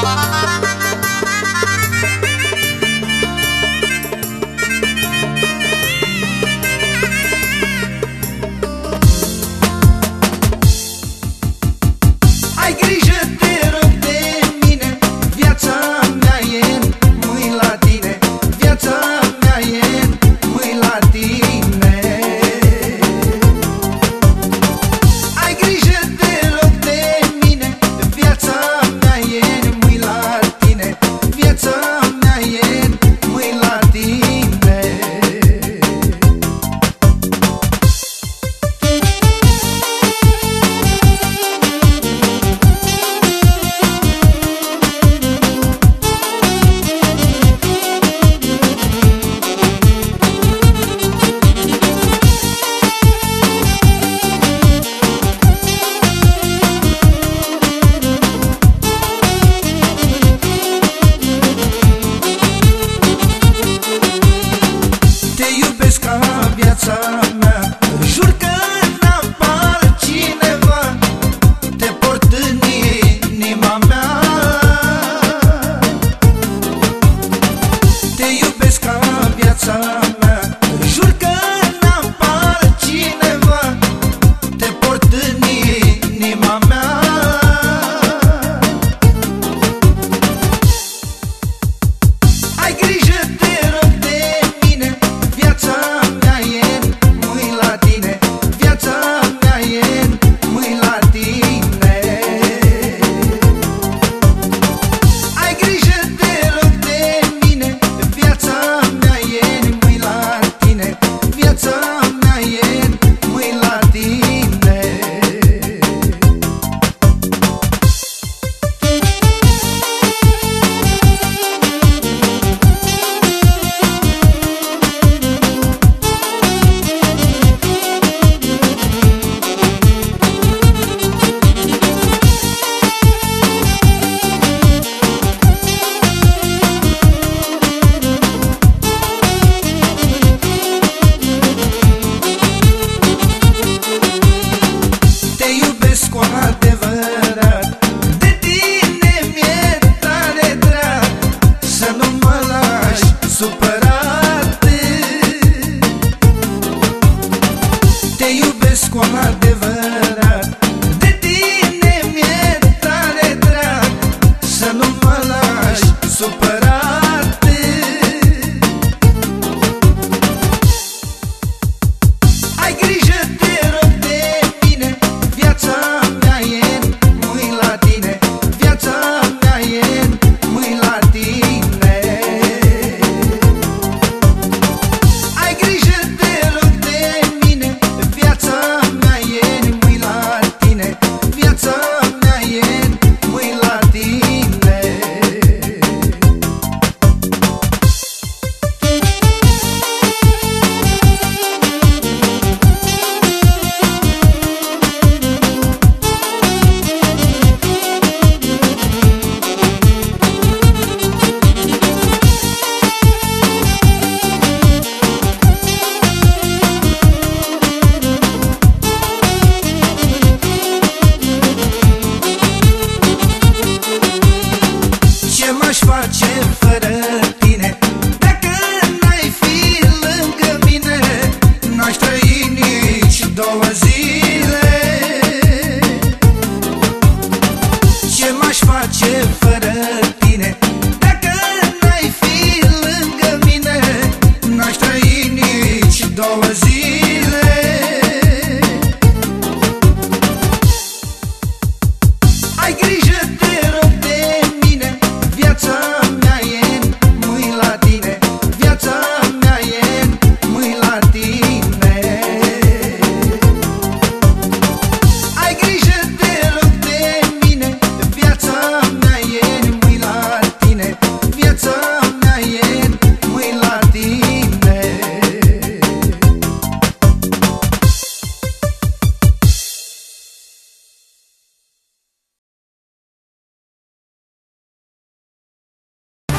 Bye. my love.